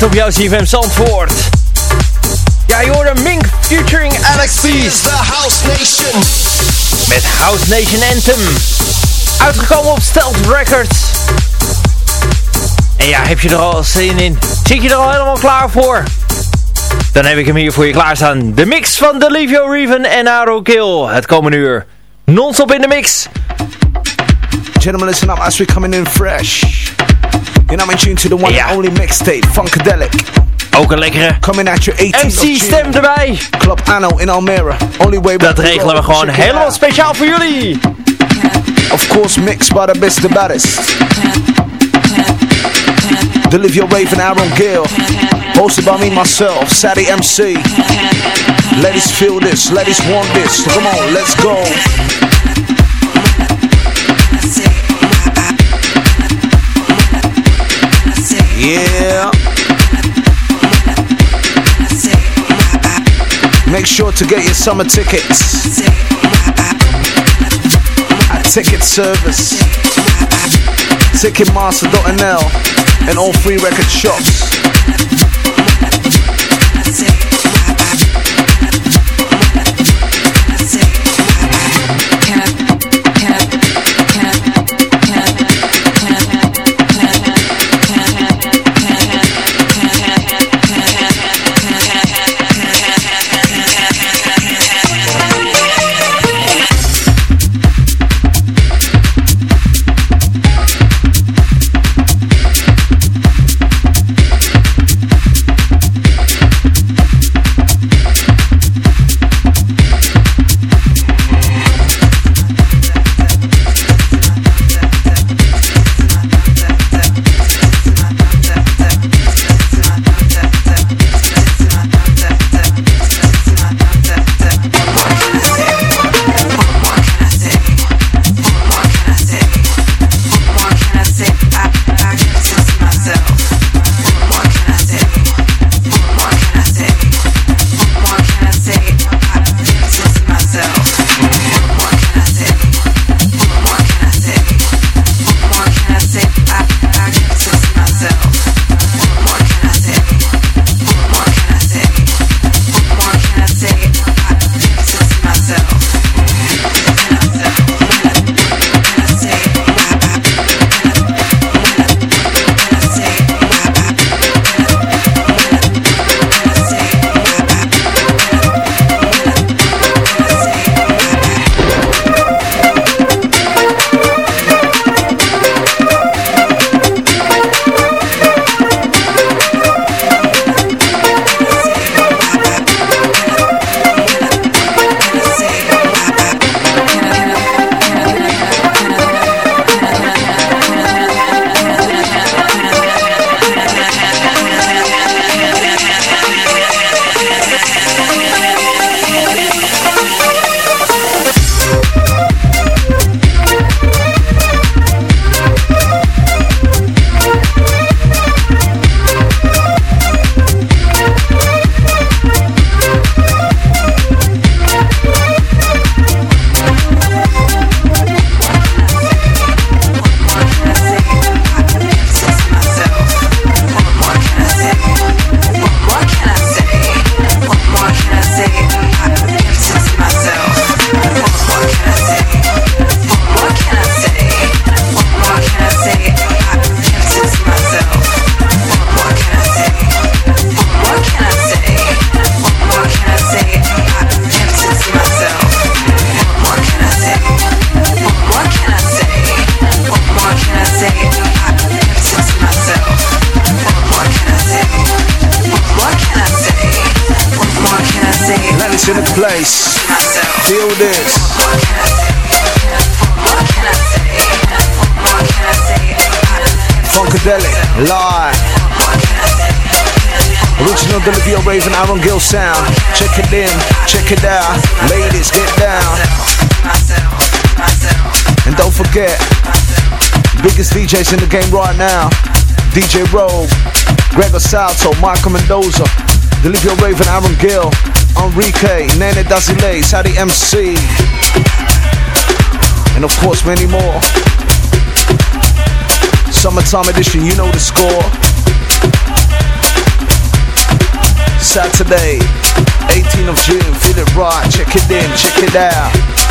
op jouw CFM Zandvoort. Ja, je hoorde Mink featuring Alex Peace the house nation. met House Nation Anthem. Uitgekomen op Stealth Records. En ja, heb je er al zin in? Zit je er al helemaal klaar voor? Dan heb ik hem hier voor je klaarstaan. De mix van Delivio Reven en Aro Kill. Het komende uur. Non-stop in de mix. Gentlemen, listen up as we coming in fresh. Know I'm in tune to the one Yeah. and only mixtape, Funkadelic. Ook een lekkere Coming at your 18th of MC June. stem erbij. Club Anno in Almere. Only way Dat regelen we gewoon helemaal out. speciaal voor jullie. Of course, mixed by the best, the baddest. Deliver your wave and Aaron Gill. Hosted by me, myself, Sadie MC. Ladies feel this, ladies want this. Come on, let's go. Yeah. Make sure to get your summer tickets at Ticket Service, Ticketmaster.nl, and all free record shops. Sound. Check it in, check it out. Ladies, get down. And don't forget, biggest DJs in the game right now. DJ Roog, Gregor Salto, Michael Mendoza, Olivia Raven, Aaron Gill, Enrique, Nene Dazile, Sadie MC. And of course many more. Summertime edition, you know the score. Saturday, 18th of June, feel it right, check it in, check it out.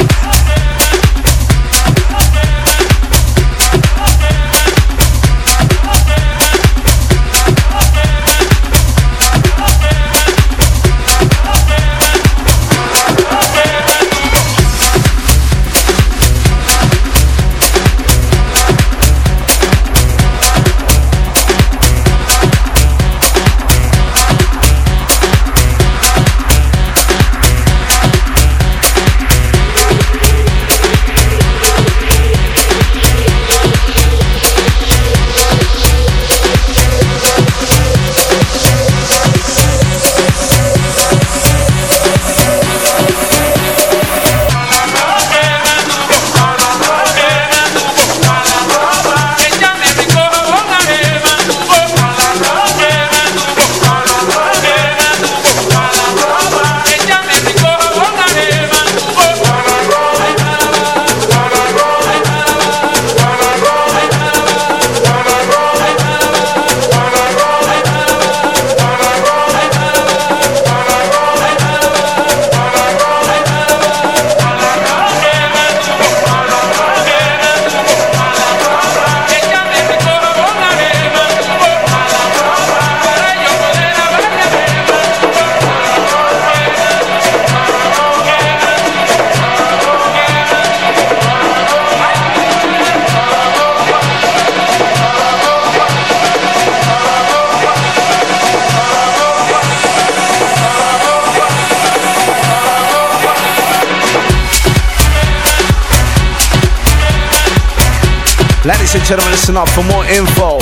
Ladies and gentlemen, listen up for more info.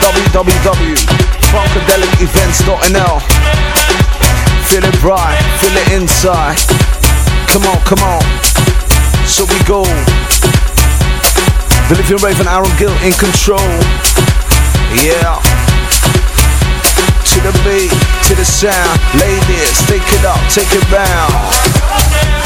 www.funkadelicevents.nl Feel it bright, feel it inside. Come on, come on. So we go. The Living Raven Aaron Gill in control. Yeah. To the beat, to the sound. Ladies, take it up, take it round.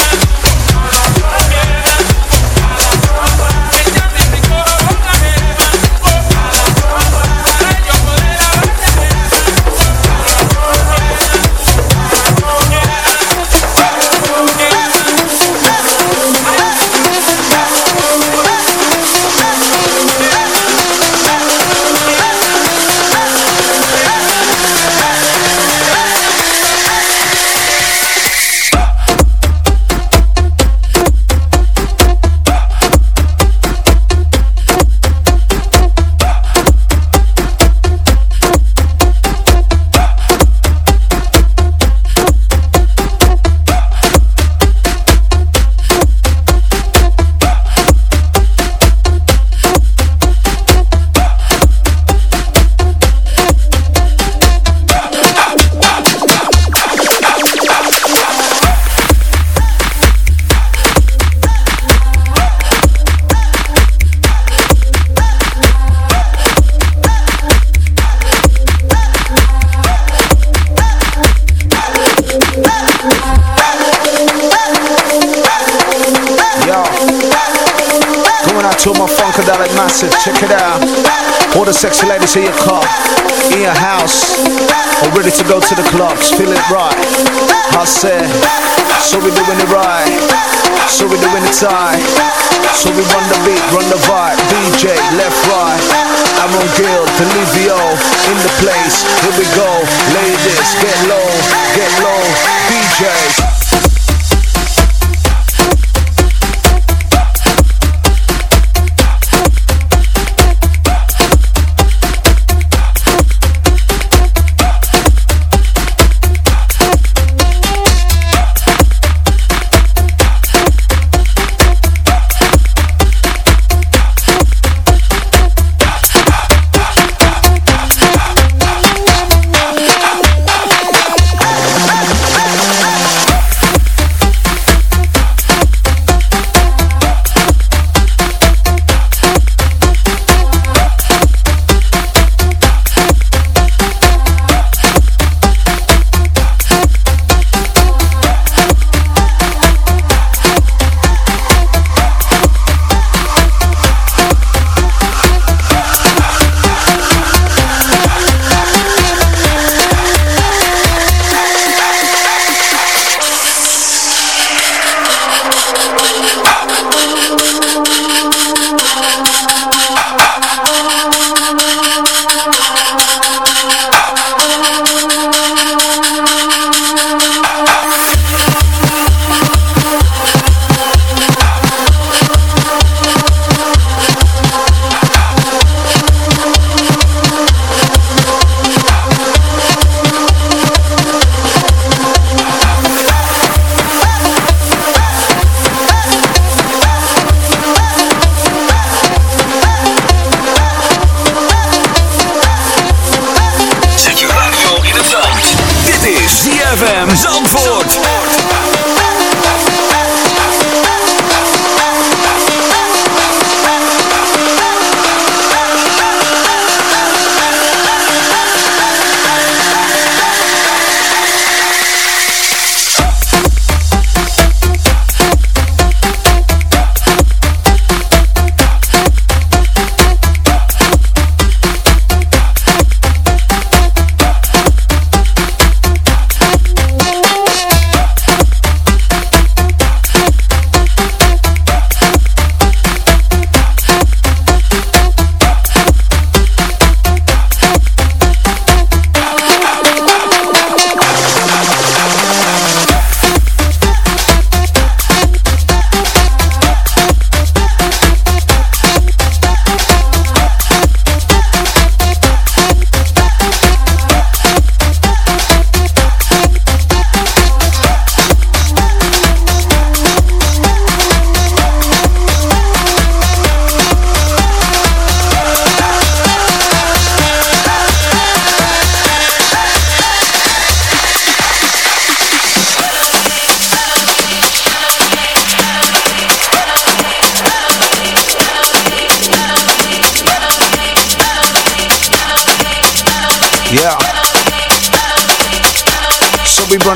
To my Funkadelic Massive, check it out. All the sexy ladies in your car, in your house, or ready to go to the clubs, feel it right. I said, so we doing it right, so we doing it tight. So we run the beat, run the vibe, DJ, left, right. Aaron Gill, Delivio, in the place, here we go. Ladies, get low, get low, DJs.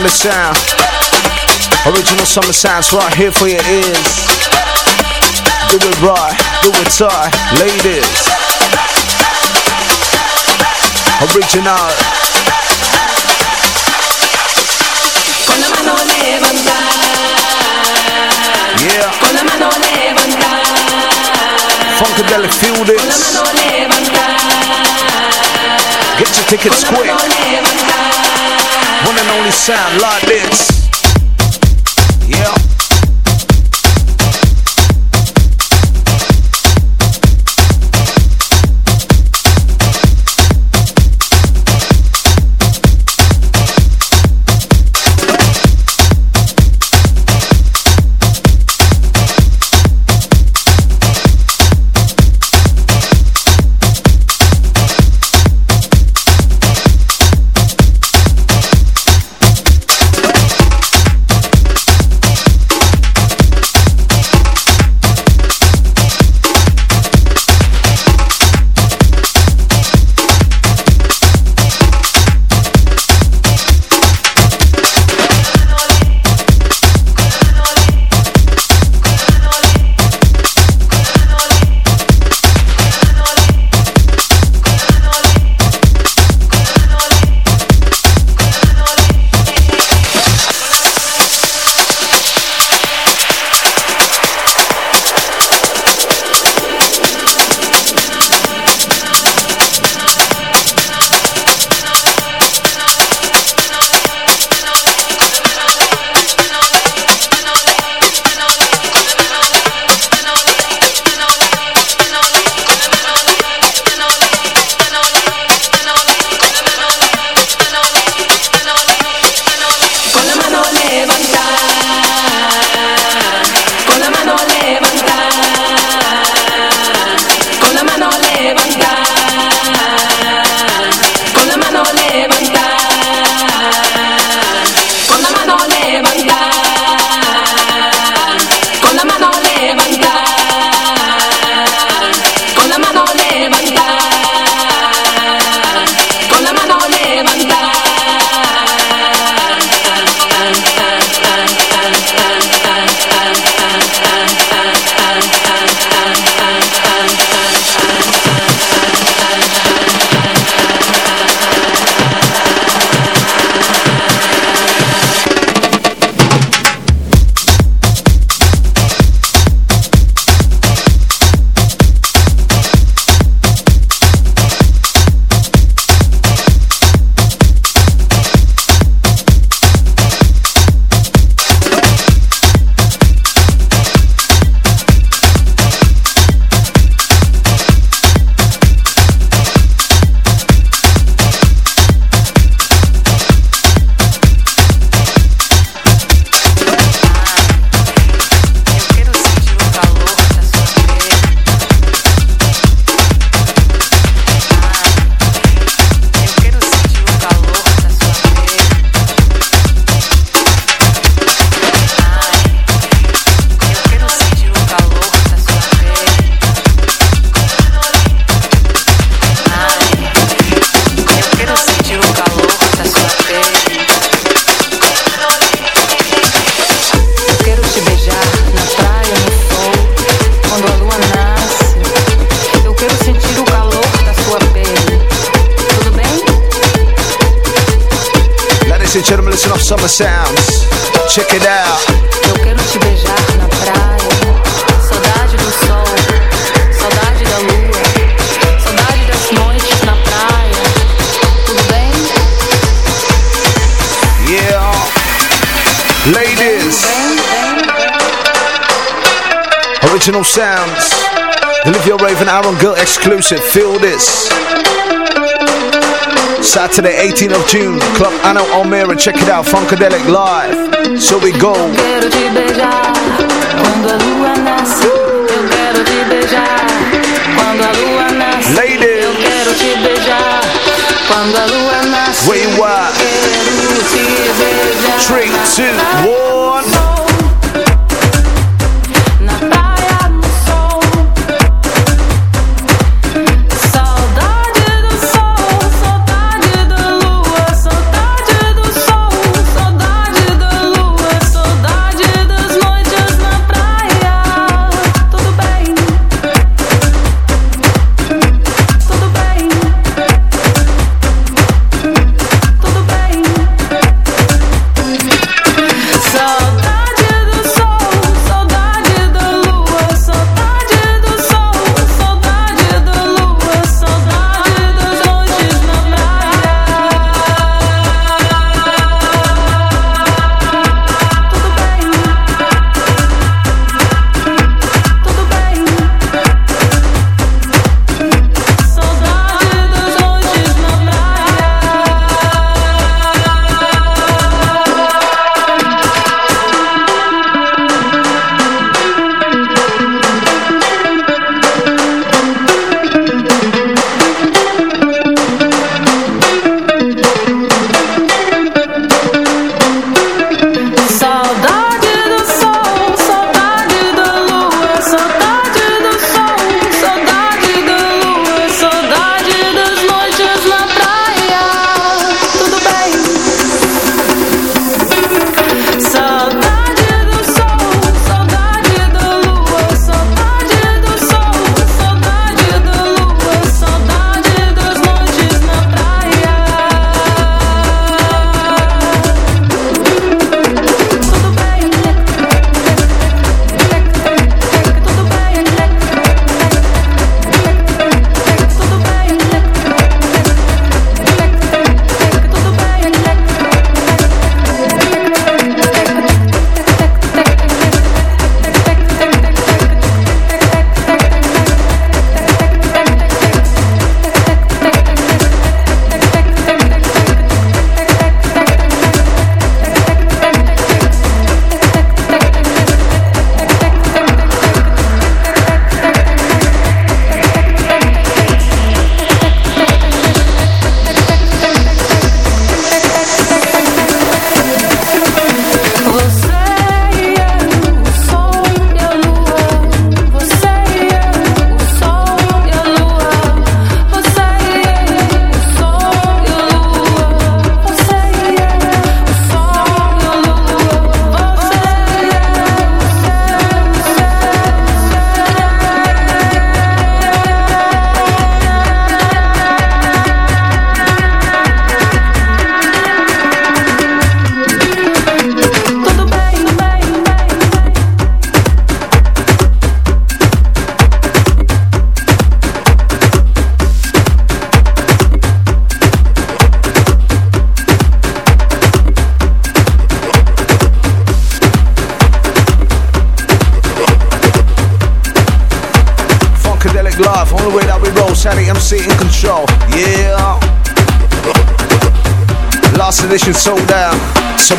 So we run the sound. Original summer sounds right here for your ears. Do it right, do it tight, ladies. Original. Con la mano levanta, Yeah. con la mano Funkadelic feel this. la mano levanta, Get your tickets quick. One and only sound like this. Listen up, summer sounds. Check it out. Eu quero te beijar na praia. Saudade do sol, saudade da lua, saudade das noites na praia. Tudo bem? Yeah. Ladies, original sounds. Olivia Raven, Aaron Girl exclusive. Feel this. Saturday, 18th of June, Club Anno Almere. Check it out, Funkadelic Live. So we go. Ladies. Eu quero te beijar quando a lua nasce. Where you at? Quero te beijar. Three, two, one.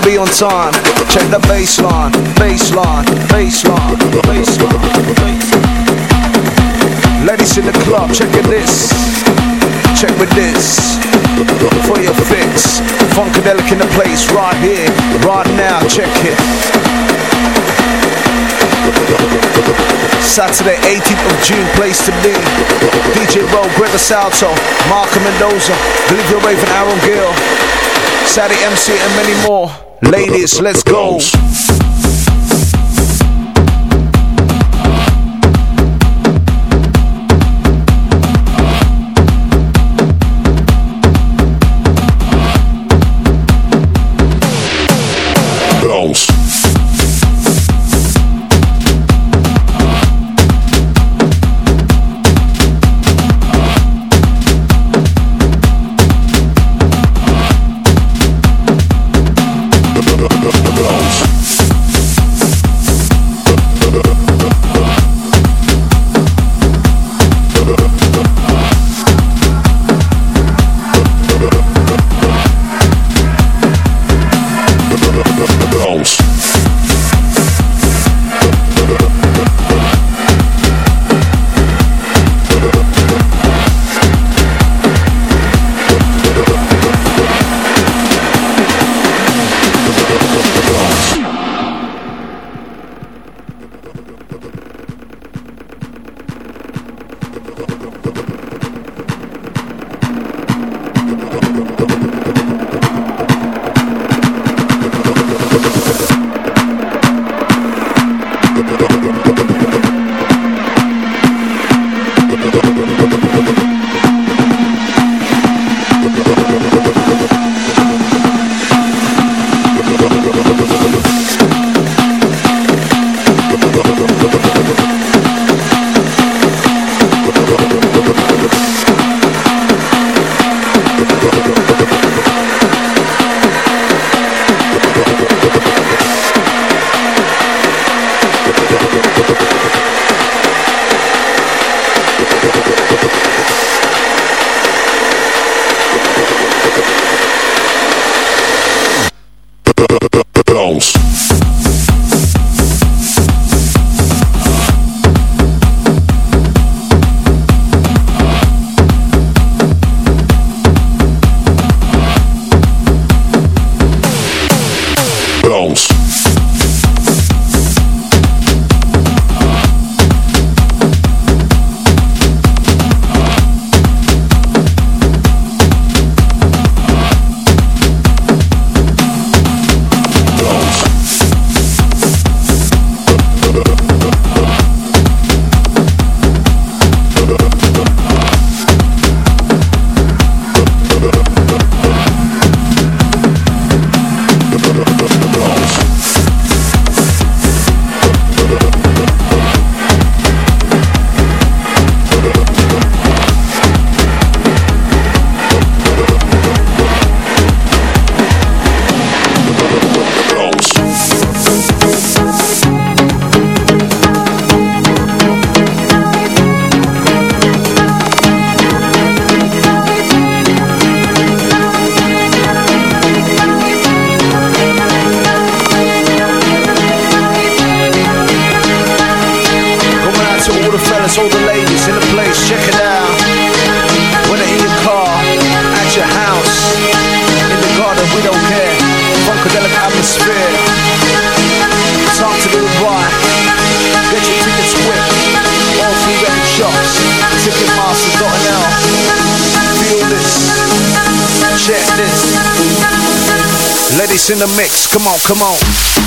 Be on time. Check the baseline, baseline, baseline, baseline. Ladies in the club, check it this. Check with this. For your fix. Funkadelic in the place, right here, right now. Check it. Saturday, 18th of June, place to be. DJ Roll, Gregor Salto, Marco Mendoza, Olivia Raven, Aaron Gill, Sadie MC, and many more. Ladies, let's go. Come on, come on.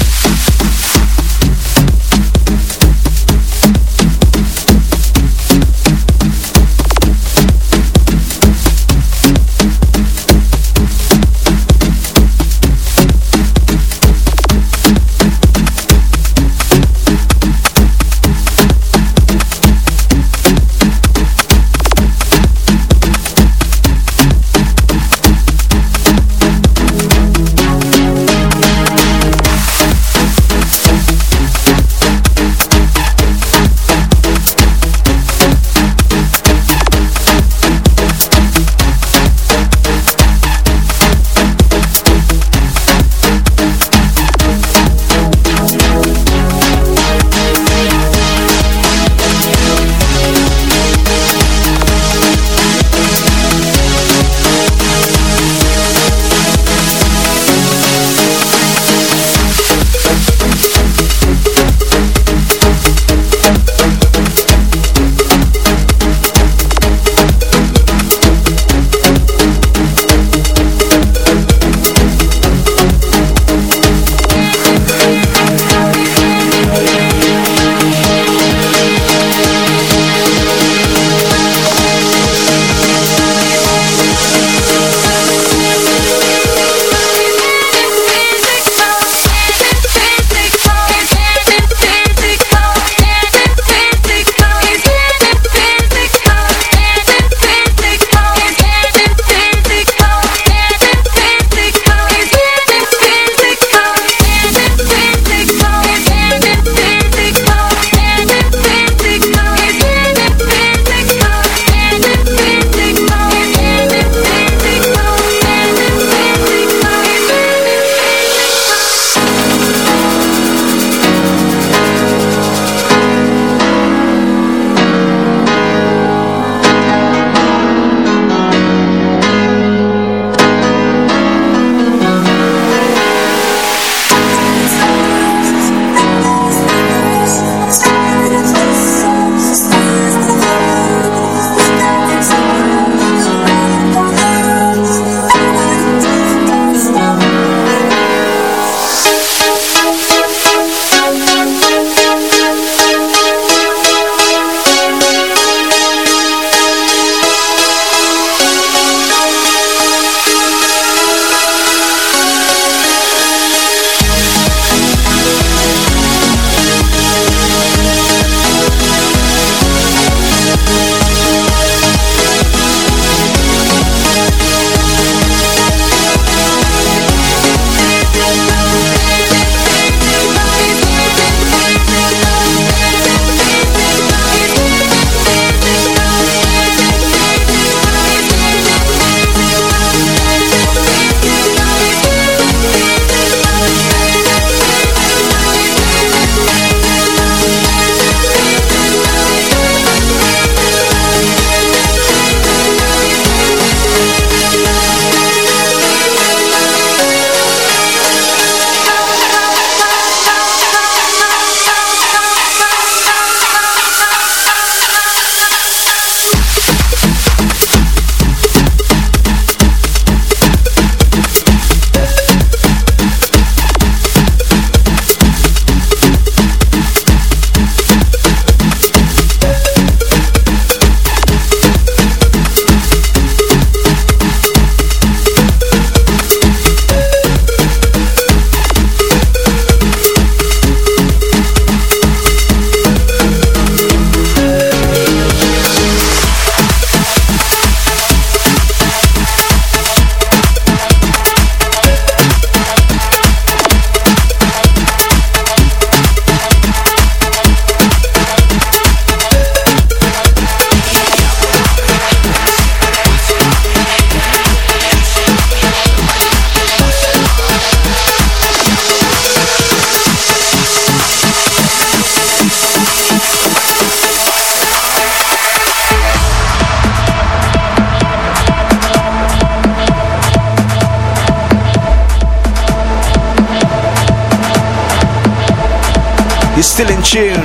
still in tune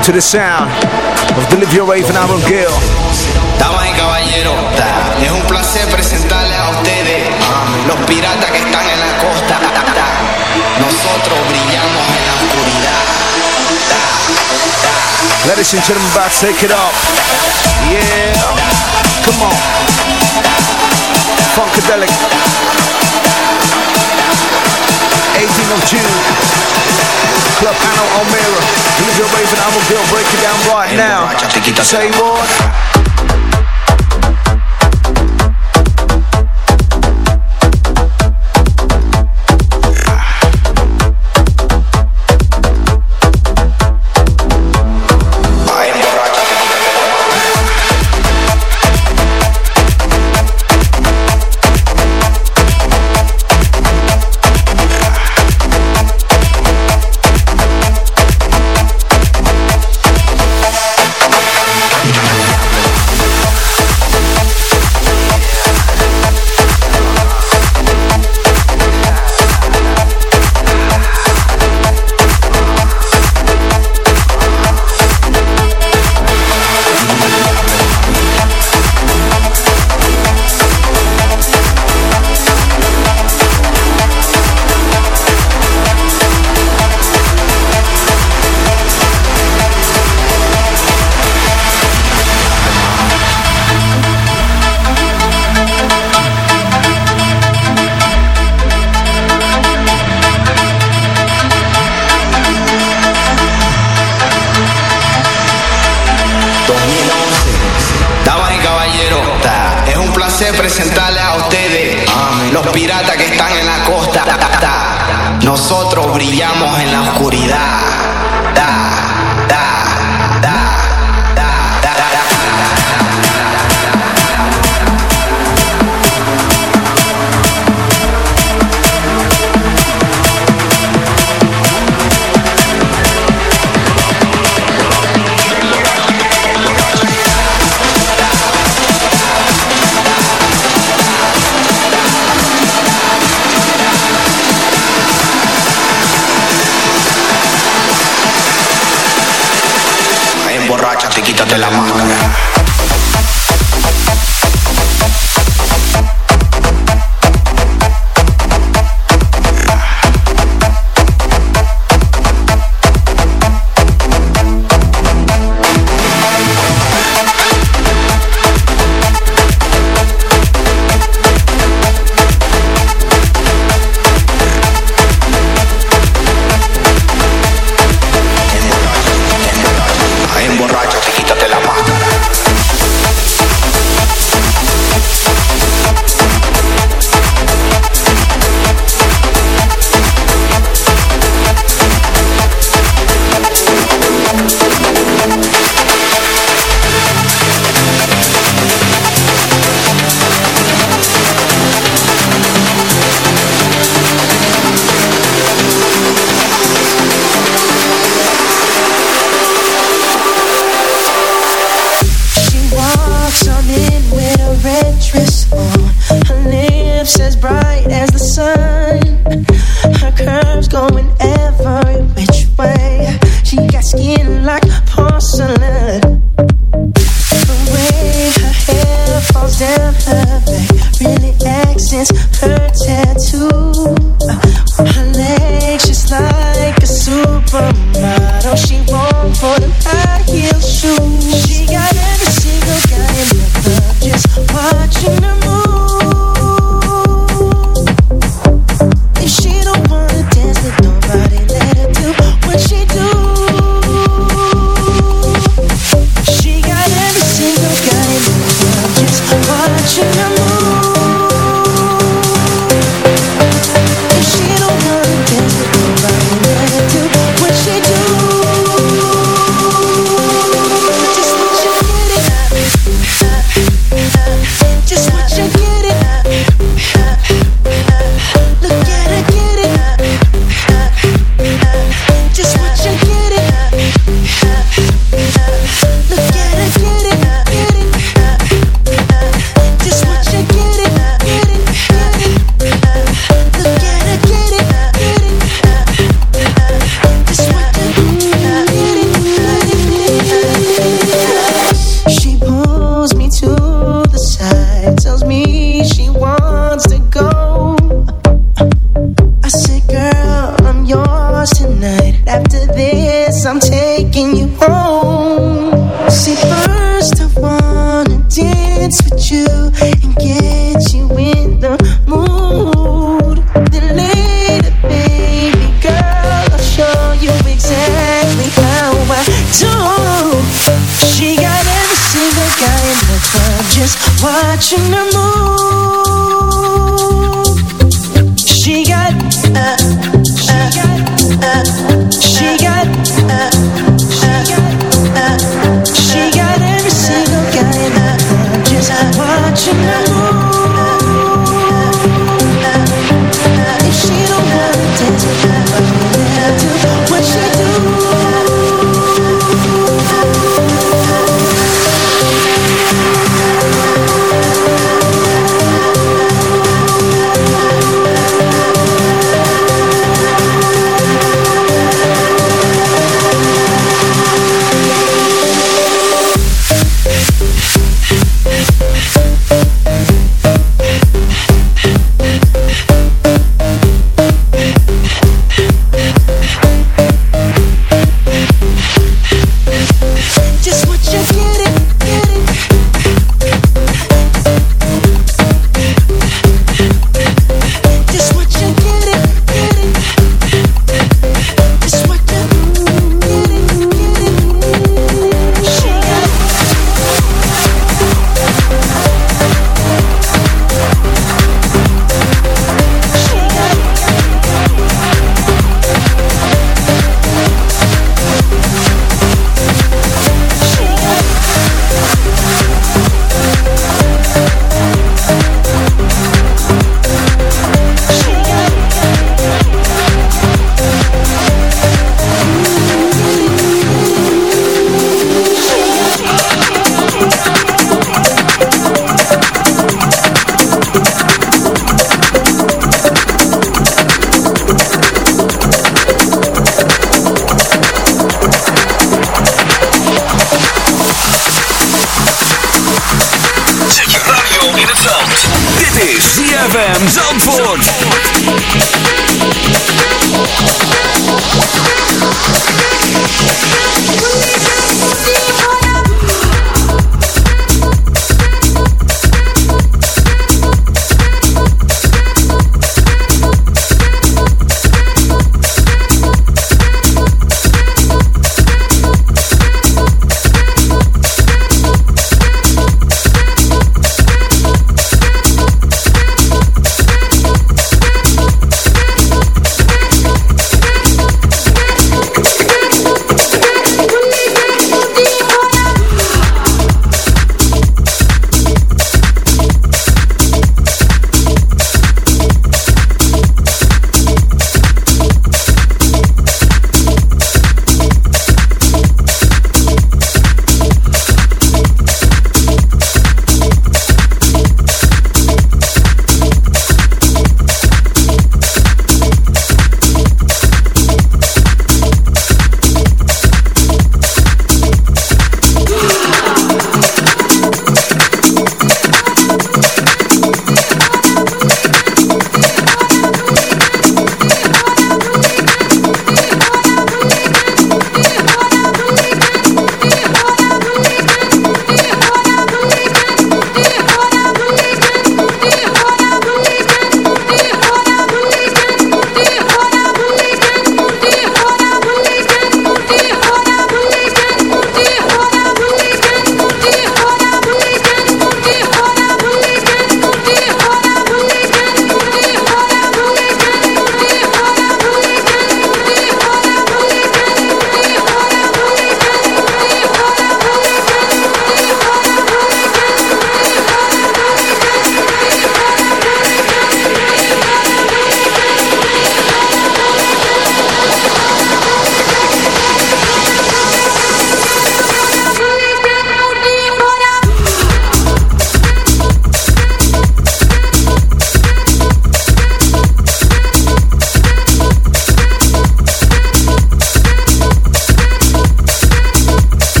to the sound of Delivio Wave and Aaron Gill. Damas y caballeros, es un placer presentarles a ustedes los piratas que están en la costa. Nosotros brillamos en la oscuridad. Ladies and gentlemen, about take it up. Yeah, come on. Funkadelic. 18 of June. Club Anno Almira. And if you're raving, I'm gonna break it down right now. Say what.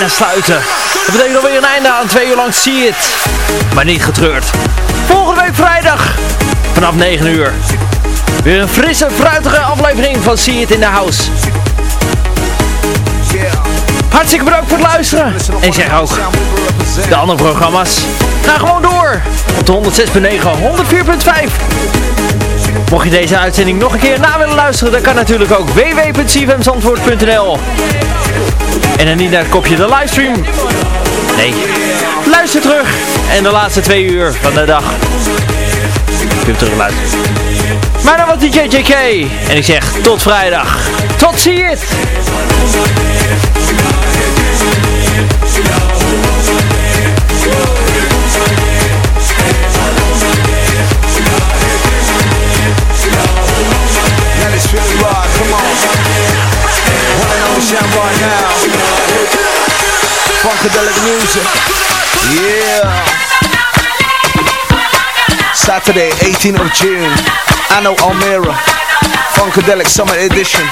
Bijna sluiten. Dat betekent alweer een einde aan twee uur lang zie het. Maar niet getreurd. Volgende week vrijdag vanaf 9 uur. Weer een frisse, fruitige aflevering van See It in the House. Hartstikke bedankt voor het luisteren. En zeg ook, de andere programma's gaan gewoon door. Op de 106.9, 104.5. Mocht je deze uitzending nog een keer na willen luisteren, dan kan natuurlijk ook www.cfmzandvoort.nl En dan niet naar kopje de livestream. Nee, luister terug. En de laatste twee uur van de dag je terug luisteren. Maar dan was DJ JK. En ik zeg tot vrijdag. Tot zie het. Now let's feel it right, come on. Wanna know what's down right now? Funkadelic music. Yeah. Saturday, 18th of June. Anno Almira. Funkadelic Summer Edition.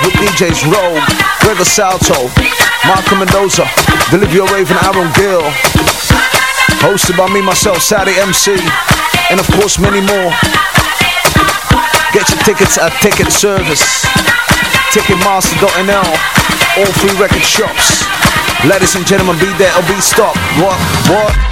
With DJs Roog, Gregor Salto, Marco Mendoza, Delivio Reavon, Aaron Gill. Hosted by me, myself, Sadie MC. And of course, many more. Get your tickets at Ticket Service, Ticketmaster.nl, all three record shops. Ladies and gentlemen, be there or be stopped. What? What?